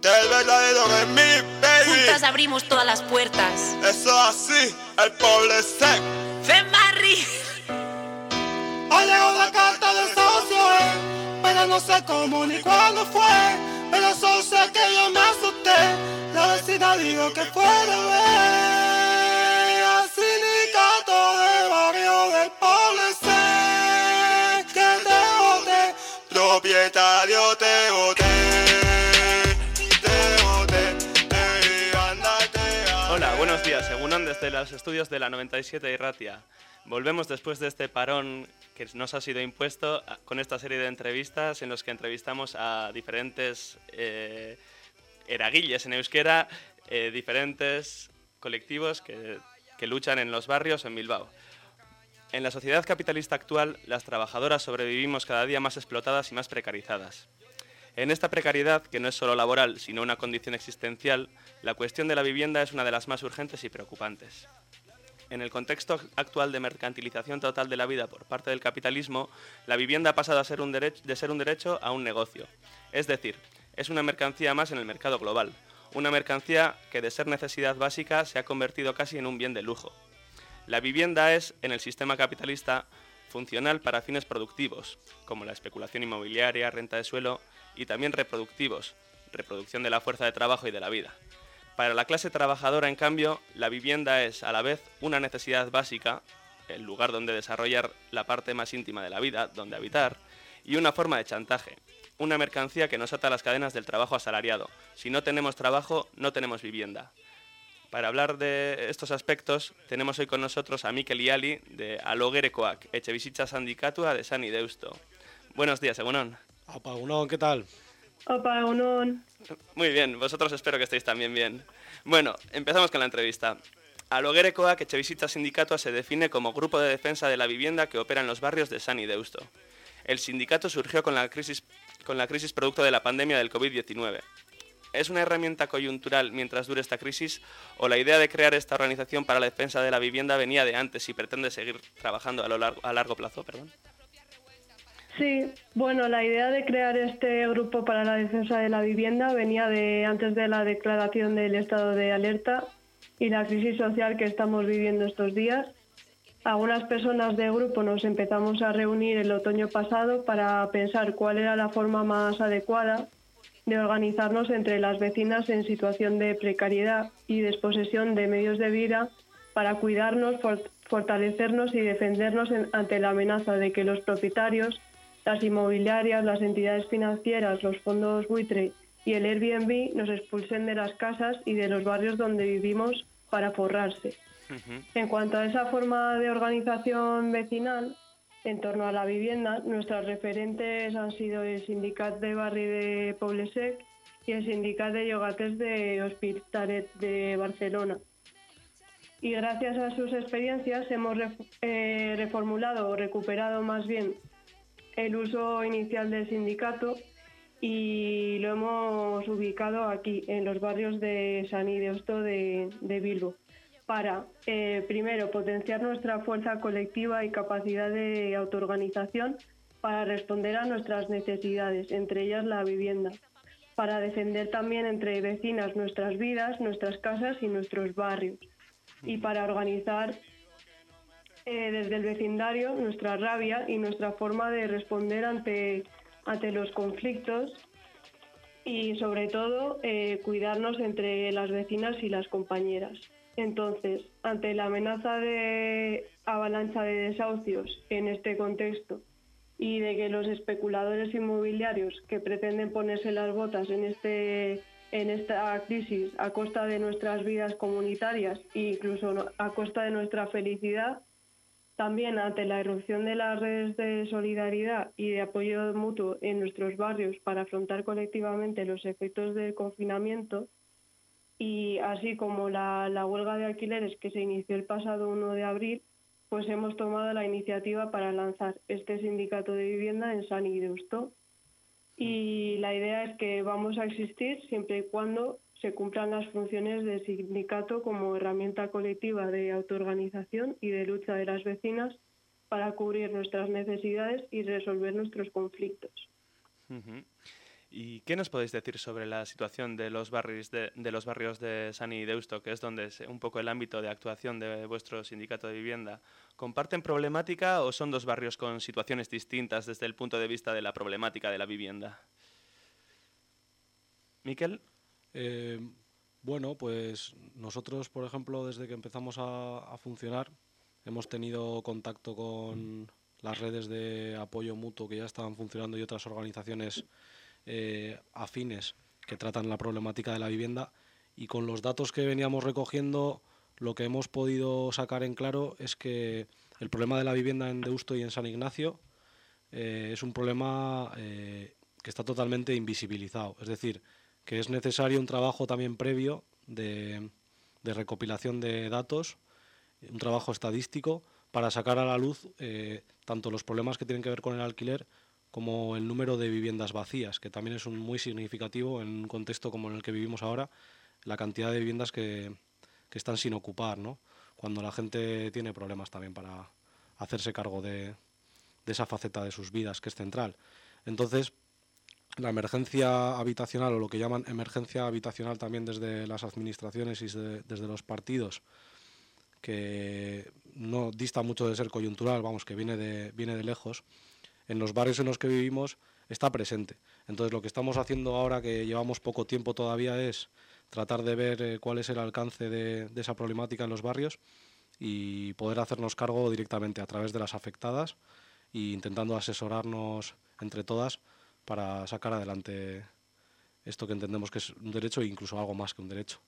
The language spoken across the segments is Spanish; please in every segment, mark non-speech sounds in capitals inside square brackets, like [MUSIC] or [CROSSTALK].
Es verdadero de mí, baby. Juntas abrimos todas las puertas. Eso así, el pobre sec. ¡Femarri! Ha llegado la carta de socio, eh, pero no sé cómo ni cuándo fue. Pero solo sé que yo me asusté. La vecina dijo que fue de ver al sindicato de barrio del pobre sec. Que te bote, propietario te bote. Desde los estudios de la 97 Irratia. Volvemos después de este parón que nos ha sido impuesto a- con esta serie de entrevistas en los que entrevistamos a diferentes eh, en euskera, eh, diferentes colectivos que, que luchan en los barrios en Bilbao. En la sociedad capitalista actual, las trabajadoras sobrevivimos cada día más explotadas y más precarizadas. En esta precariedad, que no es solo laboral, sino una condición existencial, la cuestión de la vivienda es una de las más urgentes y preocupantes. En el contexto actual de mercantilización total de la vida por parte del capitalismo, la vivienda ha pasado a ser un de ser un derecho a un negocio. Es decir, es una mercancía más en el mercado global, una mercancía que de ser necesidad básica se ha convertido casi en un bien de lujo. La vivienda es, en el sistema capitalista, funcional para fines productivos, como la especulación inmobiliaria, renta de suelo, y también reproductivos, reproducción de la fuerza de trabajo y de la vida. Para la clase trabajadora, en cambio, la vivienda es a la vez una necesidad básica, el lugar donde desarrollar la parte más íntima de la vida, donde habitar, y una forma de chantaje, una mercancía que nos ata las cadenas del trabajo asalariado. Si no tenemos trabajo, no tenemos vivienda. Para hablar de estos aspectos, tenemos hoy con nosotros a Mikel Iali de Alogerekoak, Etxebizitza Sindikatua de San Deusto. Buenos días, Egunon. Opa, Unón, ¿qué tal? Opa, Unón. Muy bien, vosotros espero que estéis también bien. Bueno, empezamos con la entrevista. Alogerekoak, Etxebizitza Sindikatua se define como grupo de defensa de la vivienda que opera en los barrios de San Deusto. El sindicato surgió con la crisis, con la crisis producto de la pandemia del COVID-19. ¿Es una herramienta coyuntural mientras dure esta crisis o la idea de crear esta organización para la defensa de la vivienda venía de antes y pretende seguir trabajando a, lo largo, a largo plazo? Perdón. Sí, bueno, la idea de crear este grupo para la defensa de la vivienda venía de antes de la declaración del estado de alerta y la crisis social que estamos viviendo estos días. Algunas personas del grupo nos empezamos a reunir el otoño pasado para pensar cuál era la forma más adecuada de organizarnos entre las vecinas en situación de precariedad y desposesión de medios de vida para cuidarnos, for- fortalecernos y defendernos en- ante la amenaza de que los propietarios, las inmobiliarias, las entidades financieras, los fondos buitre y el Airbnb nos expulsen de las casas y de los barrios donde vivimos para forrarse. En cuanto a esa forma de organización vecinal, en torno a la vivienda, nuestras referentes han sido el Sindicat de Barri de Poblesec y el Sindicat de Yogates de Hospitalet de Barcelona. Y gracias a sus experiencias hemos ref- eh, reformulado o recuperado más bien el uso inicial del sindicato y lo hemos ubicado aquí, en los barrios de San Ideusto de, de Bilbo, para, eh, primero, potenciar nuestra fuerza colectiva y capacidad de autoorganización para responder a nuestras necesidades, entre ellas la vivienda, para defender también entre vecinas nuestras vidas, nuestras casas y nuestros barrios, y para organizar eh, desde el vecindario nuestra rabia y nuestra forma de responder ante, ante los conflictos y sobre todo eh, cuidarnos entre las vecinas y las compañeras. Entonces, ante la amenaza de avalancha de desahucios en este contexto y de que los especuladores inmobiliarios que pretenden ponerse las botas en este en esta crisis a costa de nuestras vidas comunitarias e incluso a costa de nuestra felicidad, también ante la erupción de las redes de solidaridad y de apoyo mutuo en nuestros barrios para afrontar colectivamente los efectos del confinamiento y así como la, la huelga de alquileres que se inició el pasado 1 de abril, pues hemos tomado la iniciativa para lanzar este sindicato de vivienda en San Ideusto. Y la idea es que vamos a existir siempre y cuando se cumplan las funciones del sindicato como herramienta colectiva de autoorganización y de lucha de las vecinas para cubrir nuestras necesidades y resolver nuestros conflictos. ¿Y qué nos podéis decir sobre la situación de los barrios de, los barrios de San y Deusto, que es donde es un poco el ámbito de actuación de vuestro sindicato de vivienda? ¿Comparten problemática o son dos barrios con situaciones distintas desde el punto de vista de la problemática de la vivienda? Miquel. Eh, bueno, pues nosotros, por ejemplo, desde que empezamos a, funcionar, hemos tenido contacto con las redes de apoyo mutuo que ya estaban funcionando y otras organizaciones eh, afines que tratan la problemática de la vivienda y con los datos que veníamos recogiendo lo que hemos podido sacar en claro es que el problema de la vivienda en Deusto y en San Ignacio eh, es un problema que está totalmente invisibilizado. Es decir, que es necesario un trabajo también previo de, recopilación de datos, un trabajo estadístico para sacar a la luz tanto los problemas que tienen que ver con el alquiler como el número de viviendas vacías, que también es muy significativo en un contexto como en el que vivimos ahora, la cantidad de viviendas que, están sin ocupar, ¿no? cuando la gente tiene problemas también para hacerse cargo de, esa faceta de sus vidas que es central. Entonces, la emergencia habitacional o lo que llaman emergencia habitacional también desde las administraciones y desde los partidos, que no dista mucho de ser coyuntural, vamos, que viene de, viene de lejos, en los barrios en los que vivimos está presente. Entonces lo que estamos haciendo ahora, que llevamos poco tiempo todavía, es tratar de ver eh, cuál es el alcance de, esa problemática en los barrios y poder hacernos cargo directamente a través de las afectadas e intentando asesorarnos entre todas para sacar adelante esto que entendemos que es un derecho e incluso algo más que un derecho.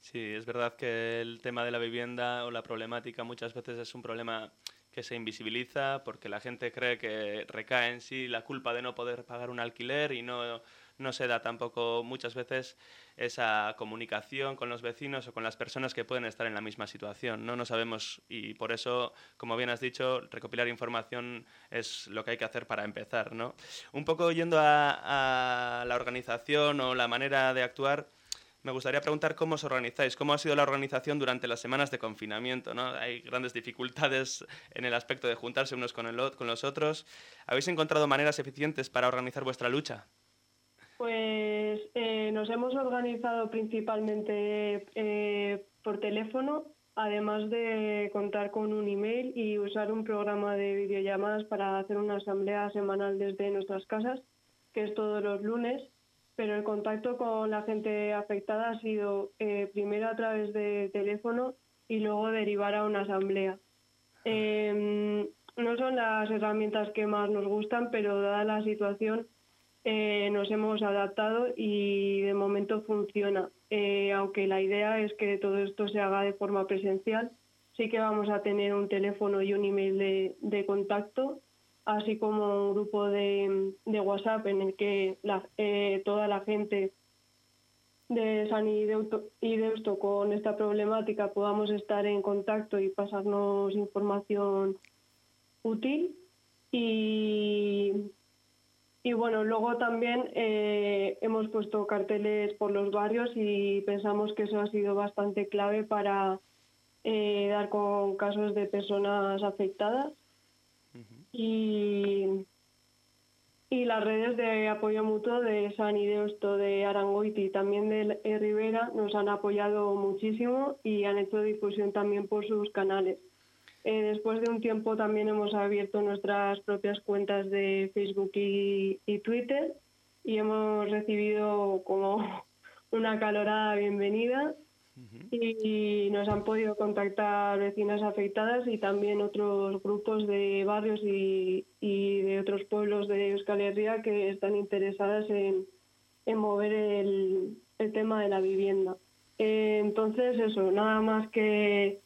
Sí, es verdad que el tema de la vivienda o la problemática muchas veces es un problema que se invisibiliza porque la gente cree que recae en sí la culpa de no poder pagar un alquiler y no, no se da tampoco muchas veces esa comunicación con los vecinos o con las personas que pueden estar en la misma situación. No, no sabemos y por eso, como bien has dicho, recopilar información es lo que hay que hacer para empezar. ¿no? Un poco yendo a, la organización o la manera de actuar, me gustaría preguntar cómo os organizáis, cómo ha sido la organización durante las semanas de confinamiento. ¿no? Hay grandes dificultades en el aspecto de juntarse unos con, el, con los otros. ¿Habéis encontrado maneras eficientes para organizar vuestra lucha? Pues eh, nos hemos organizado principalmente eh, por teléfono, además de contar con un email y usar un programa de videollamadas para hacer una asamblea semanal desde nuestras casas, que es todos los lunes pero el contacto con la gente afectada ha sido eh, primero a través de teléfono y luego derivar a una asamblea. Em, no son las herramientas que más nos gustan, pero dada la situación eh, nos hemos adaptado y de momento funciona. Eh, aunque la idea es que todo esto se haga de forma presencial, sí que vamos a tener un teléfono y un email de, de contacto así como un grupo de, WhatsApp en el que eh, toda la gente de San Deusto con esta problemática podamos estar en contacto y pasarnos información útil. Y, y bueno, luego también eh, hemos puesto carteles por los barrios y pensamos que eso ha sido bastante clave para eh, dar con casos de personas afectadas y, y las redes de apoyo mutuo de San Ideosto, de Arangoiti y también de Rivera nos han apoyado muchísimo y han hecho difusión también por sus canales. Eh, después de un tiempo también hemos abierto nuestras propias cuentas de Facebook y, y Twitter y hemos recibido como [LAUGHS] una calorada bienvenida y nos han podido contactar vecinas afectadas y también otros grupos de barrios y, de otros pueblos de Euskal Herria que están interesadas en, mover el, tema de la vivienda. Eh, entonces, eso, nada más que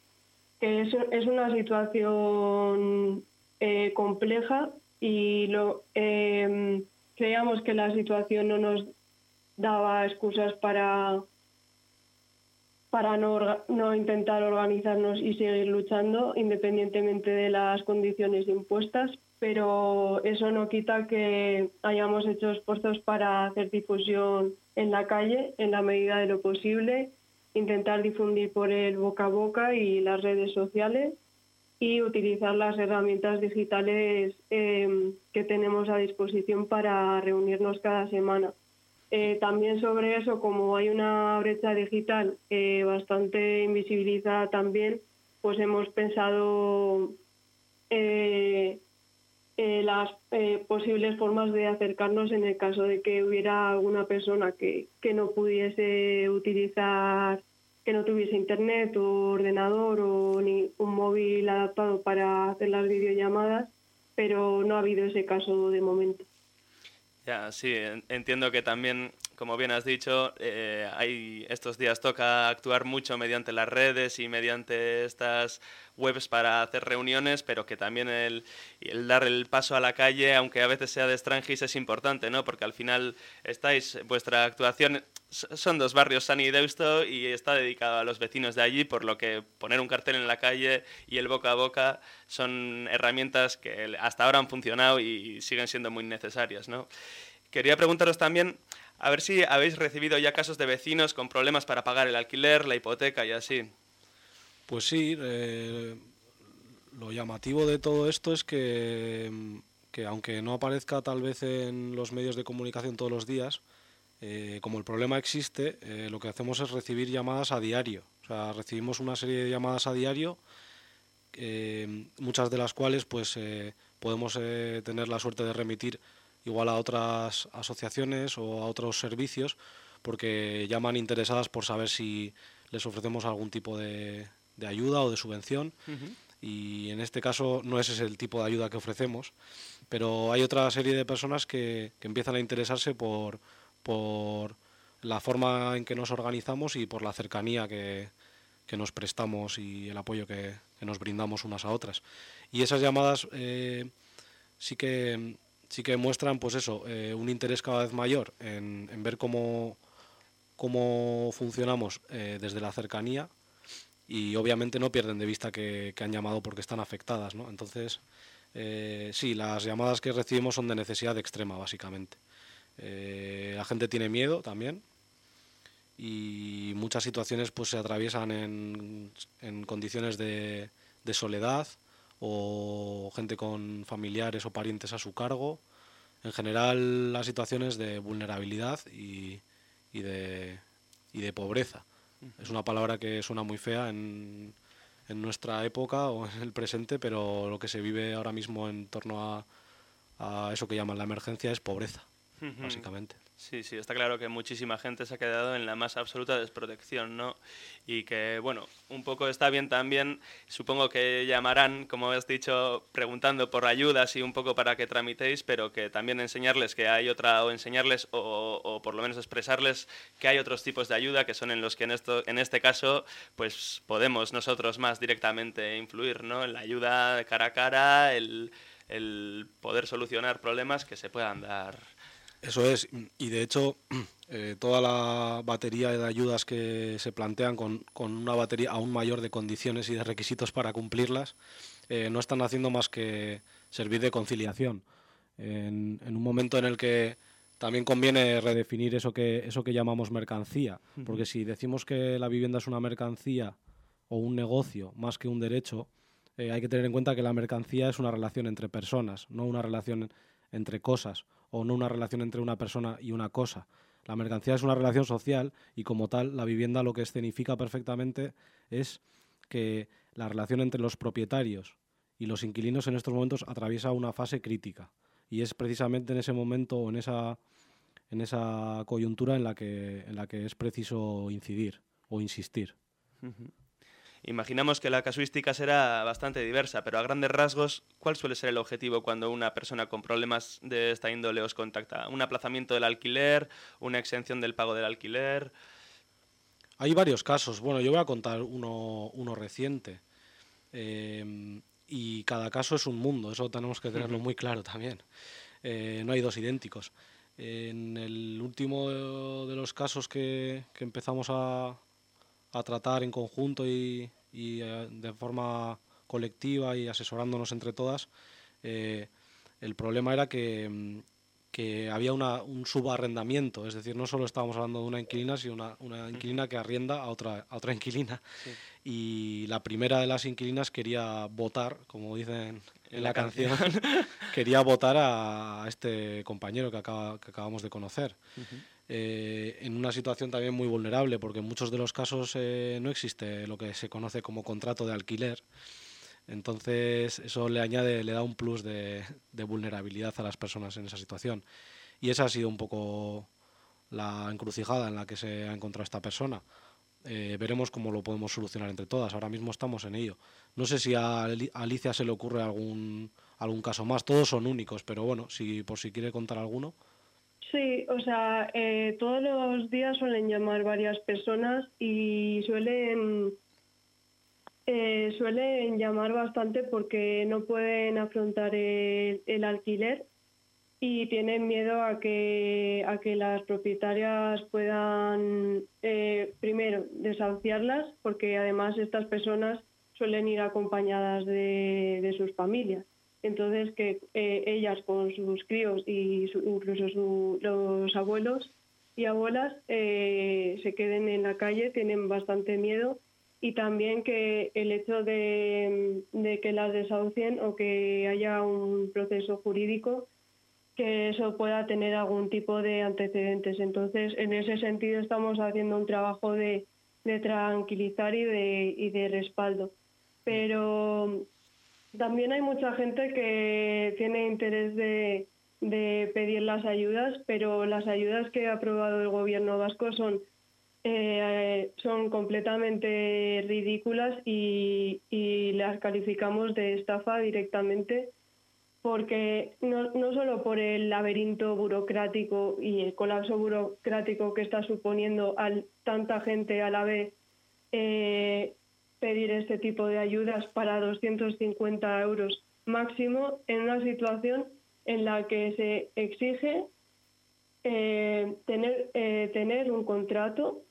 es, es una situación eh, compleja y lo, eh, creíamos que la situación no nos daba excusas para para no, no intentar organizarnos y seguir luchando independientemente de las condiciones impuestas, pero eso no quita que hayamos hecho esfuerzos para hacer difusión en la calle en la medida de lo posible, intentar difundir por el boca a boca y las redes sociales y utilizar las herramientas digitales em, que tenemos a disposición para reunirnos cada semana. Eh, también sobre eso, como hay una brecha digital eh, bastante invisibilizada también, pues hemos pensado eh, las posibles formas de acercarnos en el caso de que hubiera alguna persona que, que no pudiese utilizar que no tuviese internet o ordenador o ni un móvil adaptado para hacer las videollamadas, pero no ha habido ese caso de momento. Ya, sí, entiendo que también, como bien has dicho, eh, hay, estos días toca actuar mucho mediante las redes y mediante estas webs para hacer reuniones, pero que también el, el, dar el paso a la calle, aunque a veces sea de Strangis, es importante, ¿no? Porque al final estáis, vuestra actuación son dos barrios, Sani y Deusto, y está dedicado a los vecinos de allí, por lo que poner un cartel en la calle y el boca a boca son herramientas que hasta ahora han funcionado y siguen siendo muy necesarias, ¿no? Quería preguntaros también a ver si habéis recibido ya casos de vecinos con problemas para pagar el alquiler, la hipoteca y así. Pues sí, eh, lo llamativo de todo esto es que, que, aunque no aparezca tal vez en los medios de comunicación todos los días, eh, como el problema existe, eh, lo que hacemos es recibir llamadas a diario. O sea, recibimos una serie de llamadas a diario, muchas de las cuales pues podemos tener la suerte de remitir igual a otras asociaciones o a otros servicios, porque llaman interesadas por saber si les ofrecemos algún tipo de, de ayuda o de subvención. Y en este caso no ese es el tipo de ayuda que ofrecemos, pero hay otra serie de personas que, que empiezan a interesarse por, por la forma en que nos organizamos y por la cercanía que, que nos prestamos y el apoyo que, que, nos brindamos unas a otras. Y esas llamadas eh, sí que sí que muestran pues eso, eh, un interés cada vez mayor en, en ver cómo, cómo funcionamos eh, desde la cercanía y obviamente no pierden de vista que, han llamado porque están afectadas. ¿no? Entonces, eh, sí, las llamadas que recibimos son de necesidad extrema, básicamente. Eh, la gente tiene miedo también y muchas situaciones pues, se atraviesan en, en condiciones de, de, soledad o gente con familiares o parientes a su cargo. En general, las situaciones de vulnerabilidad y, y, de, y de pobreza. Es una palabra que suena muy fea en, en, nuestra época o en el presente, pero lo que se vive ahora mismo en torno a, a eso que llaman la emergencia es pobreza, básicamente. Sí, sí, está claro que muchísima gente se ha quedado en la más absoluta desprotección, ¿no? Y que, bueno, un poco está bien también, supongo que llamarán, como has dicho, preguntando por ayudas y un poco para que tramitéis, pero que también enseñarles que hay otra, o enseñarles, o, o por lo menos expresarles que hay otros tipos de ayuda que son en los que en, esto, en este caso, pues podemos nosotros más directamente influir, ¿no? En la ayuda cara a cara, el, el poder solucionar problemas que se puedan dar eso es, y de hecho [CLEARS THROAT] eh, toda la batería de ayudas que se plantean con, con, una batería aún mayor de condiciones y de requisitos para cumplirlas, eh, no están haciendo más que servir de conciliación. En, en, un momento en el que también conviene redefinir eso que, eso que llamamos mercancía, porque si decimos que la vivienda es una mercancía o un negocio más que un derecho, eh, hay que tener en cuenta que la mercancía es una relación entre personas, no una relación entre cosas o no una relación entre una persona y una cosa. La mercancía es una relación social y como tal la vivienda lo que escenifica perfectamente es que la relación entre los propietarios y los inquilinos en estos momentos atraviesa una fase crítica y es precisamente en ese momento o en esa en esa coyuntura en la que en la que es preciso incidir o insistir. Imaginamos que la casuística será bastante diversa, pero a grandes rasgos, ¿cuál suele ser el objetivo cuando una persona con problemas de esta índole os contacta? ¿Un aplazamiento del alquiler? ¿Una exención del pago del alquiler? Hay varios casos. Bueno, yo voy a contar uno, uno reciente. Eh, y cada caso es un mundo, eso tenemos que tenerlo muy claro también. Eh, no hay dos idénticos. En el último de los casos que, que empezamos a, a tratar en conjunto y, y eh, de forma colectiva y asesorándonos entre todas, eh, el problema era que, mm, que había una, un subarrendamiento, es decir, no solo estábamos hablando de una inquilina, sino una, una inquilina que arrienda a otra, a otra inquilina. Y la primera de las inquilinas quería votar, como dicen en, la, canción, [LAUGHS] quería votar a este compañero que, acaba, que acabamos de conocer. Eh, en una situación también muy vulnerable, porque en muchos de los casos eh, no existe lo que se conoce como contrato de alquiler. Entonces eso le añade, le da un plus de, vulnerabilidad a las personas en esa situación. Y esa ha sido un poco la encrucijada en la que se ha encontrado esta persona. Eh, veremos cómo lo podemos solucionar entre todas. Ahora mismo estamos en ello. No sé si a Alicia se le ocurre algún, algún caso más. Todos son únicos, pero bueno, si por si quiere contar alguno. Sí, o sea, eh, todos los días suelen llamar varias personas y suelen eh, suelen llamar bastante porque no pueden afrontar el, alquiler y tienen miedo a que, a que las propietarias puedan, eh, primero, desahuciarlas, porque además estas personas suelen ir acompañadas de, sus familias. Entonces, que eh, ellas con sus críos y incluso los abuelos y abuelas se queden en la calle, tienen bastante miedo y también que el hecho de, que las desahucien o que haya un proceso jurídico que eso pueda tener algún tipo de antecedentes. Entonces, en ese sentido estamos haciendo un trabajo de, tranquilizar y de, y de respaldo. Pero también hay mucha gente que tiene interés de, de pedir las ayudas, pero las ayudas que ha aprobado el gobierno vasco son eh, son completamente ridículas y, las calificamos de estafa directamente porque no, no solo por el laberinto burocrático y el colapso burocrático que está suponiendo a tanta gente a la vez eh, pedir este tipo de ayudas para 250 euros máximo en una situación en la que se exige eh, tener, tener un contrato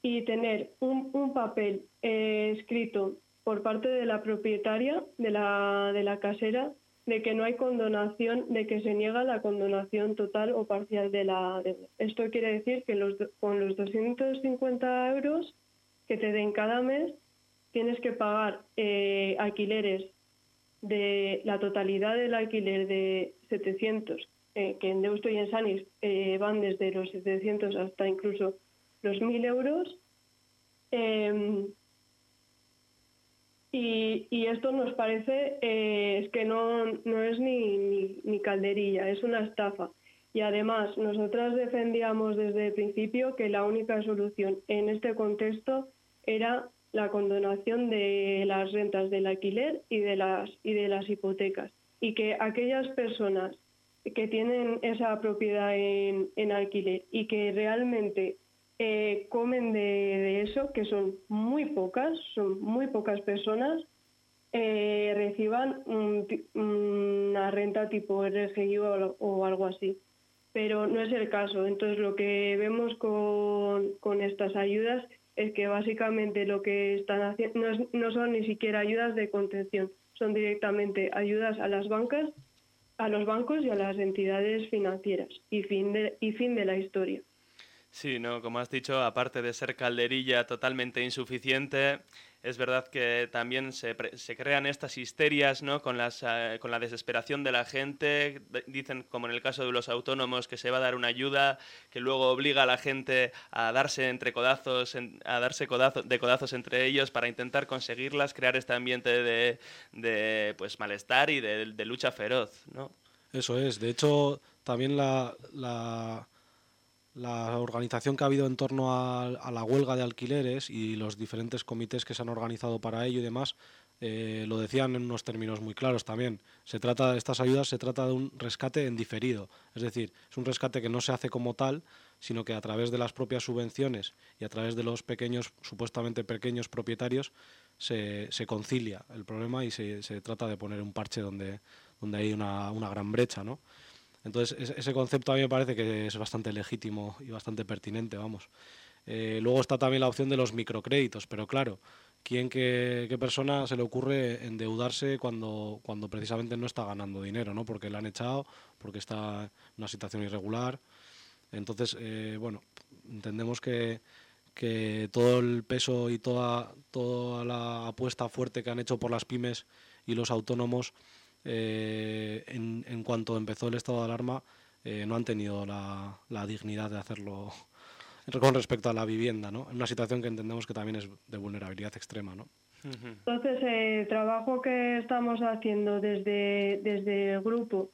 y tener un, un papel eh, escrito por parte de la propietaria de la, de la casera de que no hay condonación, de que se niega la condonación total o parcial de la deuda. Esto quiere decir que los, con los 250 euros que te den cada mes tienes que pagar eh, alquileres de la totalidad del alquiler de 700, eh, que en Deusto y en Sanis van desde los 700 hasta incluso los 1.000 euros. Em, y, esto nos parece eh, es que no, no es ni, ni, calderilla, es una estafa. Y además, nosotras defendíamos desde el principio que la única solución en este contexto era la condonación de las rentas del alquiler y de las, y de las hipotecas. Y que aquellas personas que tienen esa propiedad en, en alquiler y que realmente eh, comen de, eso, que son muy pocas, son muy pocas personas, eh, reciban una renta tipo RGI o, algo así. Pero no es el caso. Entonces lo que vemos con, con estas ayudas es que básicamente lo que están haciendo no, no son ni siquiera ayudas de contención, son directamente ayudas a las bancas, a los bancos y a las entidades financieras y fin de, y fin de la historia. Sí, no, como has dicho, aparte de ser calderilla totalmente insuficiente, es verdad que también se, crean estas histerias ¿no? con, eh, con la desesperación de la gente. Dicen, como en el caso de los autónomos, que se va a dar una ayuda que luego obliga a la gente a darse entre codazos, a darse de codazos entre ellos para intentar conseguirlas, crear este ambiente de, de pues, malestar y de, lucha feroz. ¿no? Eso es. De hecho, también la organización que ha habido en torno a, la huelga de alquileres y los diferentes comités que se han organizado para ello y demás, eh, lo decían en unos términos muy claros también. Se trata de estas ayudas, se trata de un rescate en diferido, es decir, es un rescate que no se hace como tal, sino que a través de las propias subvenciones y a través de los pequeños, supuestamente pequeños propietarios, se, concilia el problema y se, se, trata de poner un parche donde, donde hay una, una gran brecha, ¿no? Entonces, ese concepto a mí me parece que es bastante legítimo y bastante pertinente, vamos. Eh, luego está también la opción de los microcréditos, pero claro, quién, qué, qué persona se le ocurre endeudarse cuando, cuando precisamente no está ganando dinero, ¿no? Porque le han echado, porque está en una situación irregular. Entonces, eh, bueno, entendemos que, que todo el peso y toda, toda la apuesta fuerte que han hecho por las pymes y los autónomos eh, en, en cuanto empezó el estado de alarma eh, no han tenido la, la dignidad de hacerlo [LAUGHS] con respecto a la vivienda, ¿no? En una situación que entendemos que también es de vulnerabilidad extrema, ¿no? Entonces, el trabajo que estamos haciendo desde, desde el grupo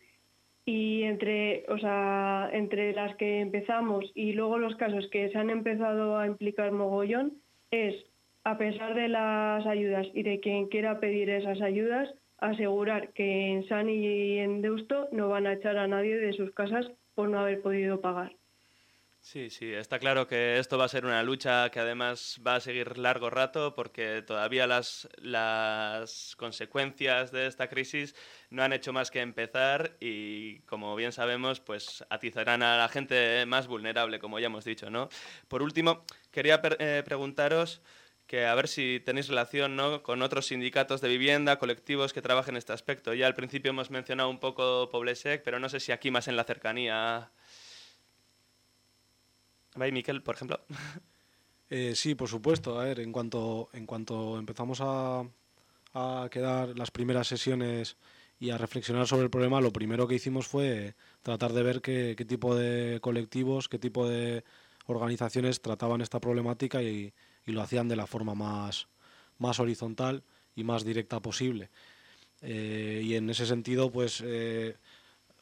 y entre, o sea, entre las que empezamos y luego los casos que se han empezado a implicar mogollón es, a pesar de las ayudas y de quien quiera pedir esas ayudas, asegurar que en San y en Deusto no van a echar a nadie de sus casas por no haber podido pagar. Sí, sí, está claro que esto va a ser una lucha que además va a seguir largo rato porque todavía las, las consecuencias de esta crisis no han hecho más que empezar y como bien sabemos pues atizarán a la gente más vulnerable, como ya hemos dicho, ¿no? Por último, quería eh, preguntaros que a ver si tenéis relación ¿no? con otros sindicatos de vivienda, colectivos que trabajen en este aspecto. Ya al principio hemos mencionado un poco Poblesec, pero no sé si aquí más en la cercanía... ¿Va ahí, Miquel, por ejemplo? [LAUGHS] Eh, sí, por supuesto. A ver, en cuanto, en cuanto empezamos a, a quedar las primeras sesiones y a reflexionar sobre el problema, lo primero que hicimos fue tratar de ver qué, qué tipo de colectivos, qué tipo de organizaciones trataban esta problemática y, y lo hacían de la forma más, más horizontal y más directa posible. Eh, y en ese sentido, pues, eh,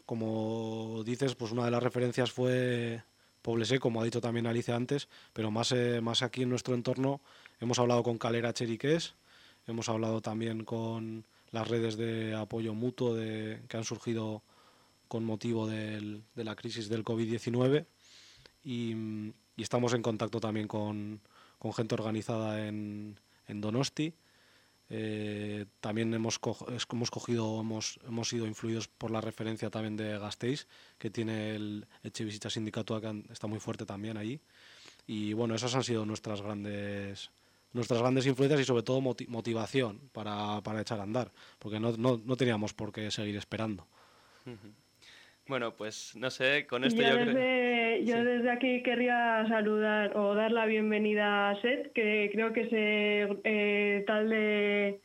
como dices, pues una de las referencias fue Poblesé, como ha dicho también Alicia antes, pero más, eh, más aquí en nuestro entorno hemos hablado con Calera Cheriqués, hemos hablado también con las redes de apoyo mutuo de, que han surgido con motivo del- de la crisis del COVID-19 y, y estamos en contacto también con, con gente organizada en, en Donosti. Eh, también hemos, co- es- hemos cogido, hemos, hemos sido influidos por la referencia también de Gasteiz, que tiene el Etxebizitza Sindicatua, que está muy fuerte también allí. Y bueno, esas han sido nuestras grandes nuestras grandes influencias y sobre todo moti- motivación para, para echar a andar, porque no, no, no teníamos por qué seguir esperando. Bueno, pues no sé, con esto yo yo creo... yo Sí. desde aquí querría saludar o dar la bienvenida a Seth, que creo que es eh, eh, talde,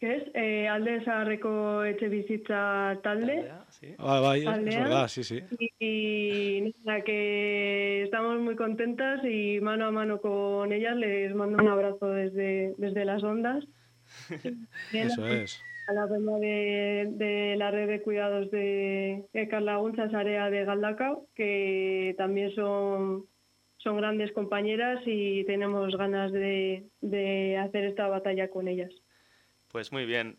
¿qué es? Eh, Alde Zaharreko Etxebizitza Talde. Sí. Ah, va, es- es verdad, sí, sí. Y, y nada, que estamos muy contentas y mano a mano con ellas les mando un abrazo desde, desde las ondas. [LAUGHS] Eso es. A la pena de, de la red de cuidados de, de Carlagunchas Área de Galdacao, que también son, son grandes compañeras y tenemos ganas de, de hacer esta batalla con ellas. Pues muy bien.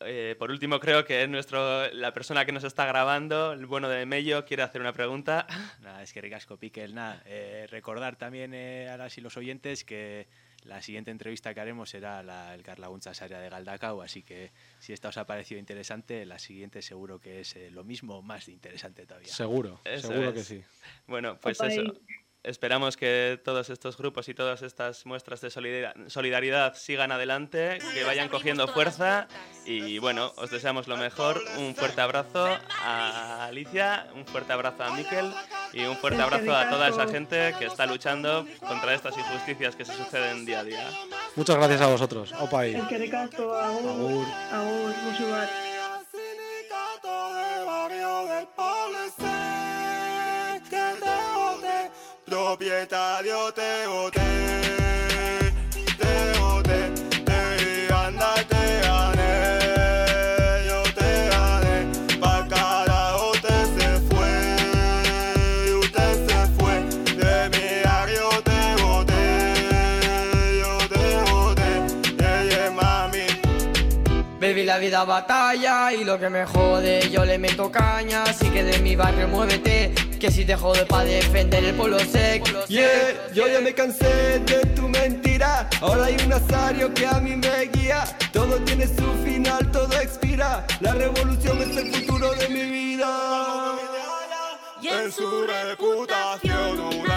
Eh, por último, creo que nuestro, la persona que nos está grabando, el bueno de Mello, quiere hacer una pregunta. Nada, es que ricasco, Piquel. Nada, eh, recordar también eh, a las y los oyentes que la siguiente entrevista que haremos será la, el Carla Gunchas área de Galdacao, así que si esta os ha parecido interesante, la siguiente seguro que es eh, lo mismo, más de interesante todavía. Seguro, Eso seguro es. que sí. Bueno, pues Opa, eso. Esperamos que todos estos grupos y todas estas muestras de solidar- solidaridad sigan adelante, que vayan cogiendo fuerza y bueno, os deseamos lo mejor. Un fuerte abrazo a Alicia, un fuerte abrazo a Miquel y un fuerte abrazo a toda esa gente que está luchando contra estas injusticias que se suceden día a día. Muchas gracias a vosotros. Opa ahí. Agur, Agur. agur, musu la vida batalla y lo que me jode yo le meto caña Así que de mi barrio muévete, que si te jode pa' defender el polo sec Yeah, yo ya me cansé de tu mentira. Ahora hay un asario que a mí me guía. Todo tiene su final, todo expira. La revolución es el futuro de mi vida. en su reputación.